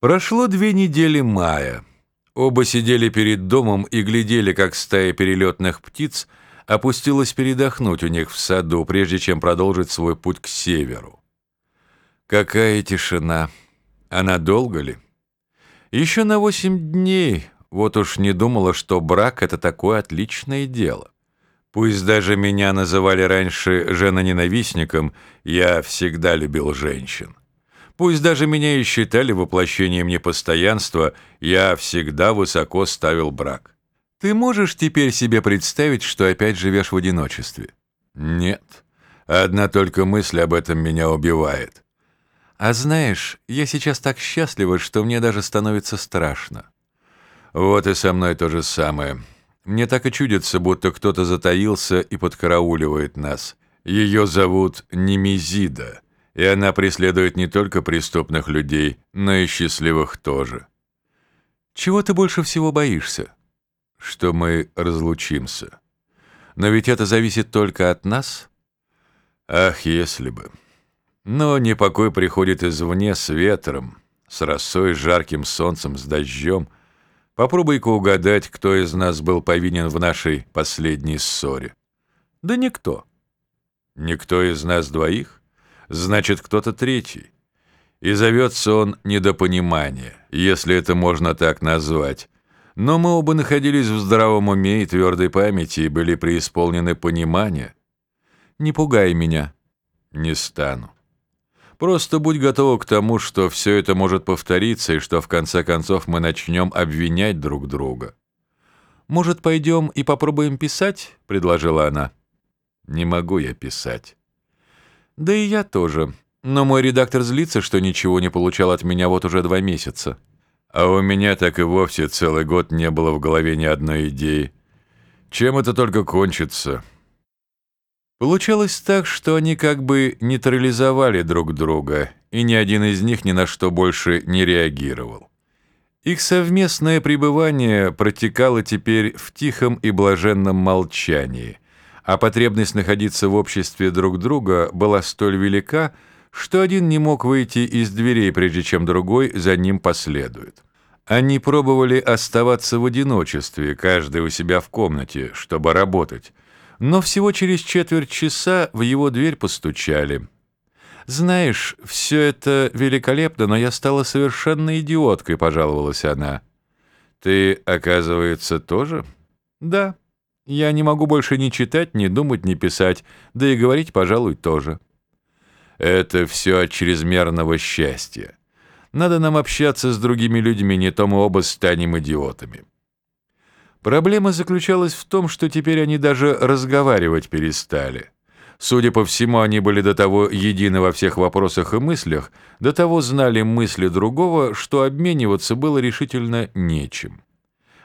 Прошло две недели мая. Оба сидели перед домом и глядели, как стая перелетных птиц опустилась передохнуть у них в саду, прежде чем продолжить свой путь к северу. Какая тишина! Она долго ли? Еще на восемь дней, вот уж не думала, что брак — это такое отличное дело. Пусть даже меня называли раньше женоненавистником, я всегда любил женщин. Пусть даже меня и считали воплощением непостоянства, я всегда высоко ставил брак. Ты можешь теперь себе представить, что опять живешь в одиночестве? Нет. Одна только мысль об этом меня убивает. А знаешь, я сейчас так счастлива, что мне даже становится страшно. Вот и со мной то же самое. Мне так и чудится, будто кто-то затаился и подкарауливает нас. Ее зовут Немезида и она преследует не только преступных людей, но и счастливых тоже. Чего ты больше всего боишься? Что мы разлучимся. Но ведь это зависит только от нас. Ах, если бы. Но непокой приходит извне с ветром, с росой, с жарким солнцем, с дождем. Попробуй-ка угадать, кто из нас был повинен в нашей последней ссоре. Да никто. Никто из нас двоих? Значит кто-то третий. И зовется он недопонимание, если это можно так назвать. Но мы оба находились в здравом уме и твердой памяти и были преисполнены понимания. Не пугай меня. Не стану. Просто будь готова к тому, что все это может повториться, и что в конце концов мы начнем обвинять друг друга. «Может, пойдем и попробуем писать?» — предложила она. «Не могу я писать». Да и я тоже. Но мой редактор злится, что ничего не получал от меня вот уже два месяца. А у меня так и вовсе целый год не было в голове ни одной идеи. Чем это только кончится? Получалось так, что они как бы нейтрализовали друг друга, и ни один из них ни на что больше не реагировал. Их совместное пребывание протекало теперь в тихом и блаженном молчании – а потребность находиться в обществе друг друга была столь велика, что один не мог выйти из дверей, прежде чем другой за ним последует. Они пробовали оставаться в одиночестве, каждый у себя в комнате, чтобы работать, но всего через четверть часа в его дверь постучали. «Знаешь, все это великолепно, но я стала совершенно идиоткой», — пожаловалась она. «Ты, оказывается, тоже?» «Да». Я не могу больше ни читать, ни думать, ни писать, да и говорить, пожалуй, тоже. Это все от чрезмерного счастья. Надо нам общаться с другими людьми, не то мы оба станем идиотами. Проблема заключалась в том, что теперь они даже разговаривать перестали. Судя по всему, они были до того едины во всех вопросах и мыслях, до того знали мысли другого, что обмениваться было решительно нечем.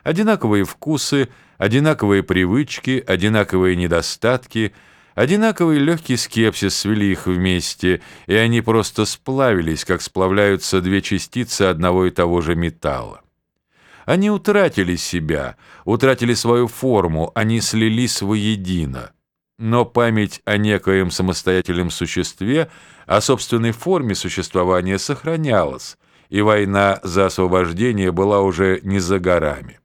Одинаковые вкусы, одинаковые привычки, одинаковые недостатки, одинаковый легкий скепсис свели их вместе, и они просто сплавились, как сплавляются две частицы одного и того же металла. Они утратили себя, утратили свою форму, они слились воедино. Но память о некоем самостоятельном существе, о собственной форме существования сохранялась, и война за освобождение была уже не за горами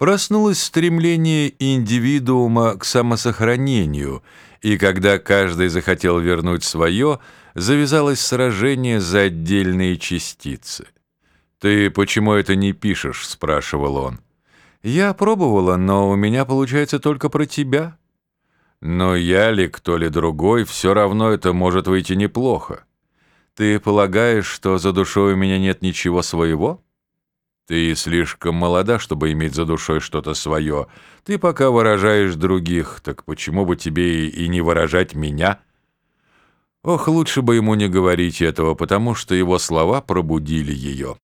проснулось стремление индивидуума к самосохранению, и когда каждый захотел вернуть свое, завязалось сражение за отдельные частицы. «Ты почему это не пишешь?» — спрашивал он. «Я пробовала, но у меня получается только про тебя». «Но я ли, кто ли другой, все равно это может выйти неплохо. Ты полагаешь, что за душой у меня нет ничего своего?» Ты слишком молода, чтобы иметь за душой что-то свое. Ты пока выражаешь других, так почему бы тебе и не выражать меня? Ох, лучше бы ему не говорить этого, потому что его слова пробудили ее.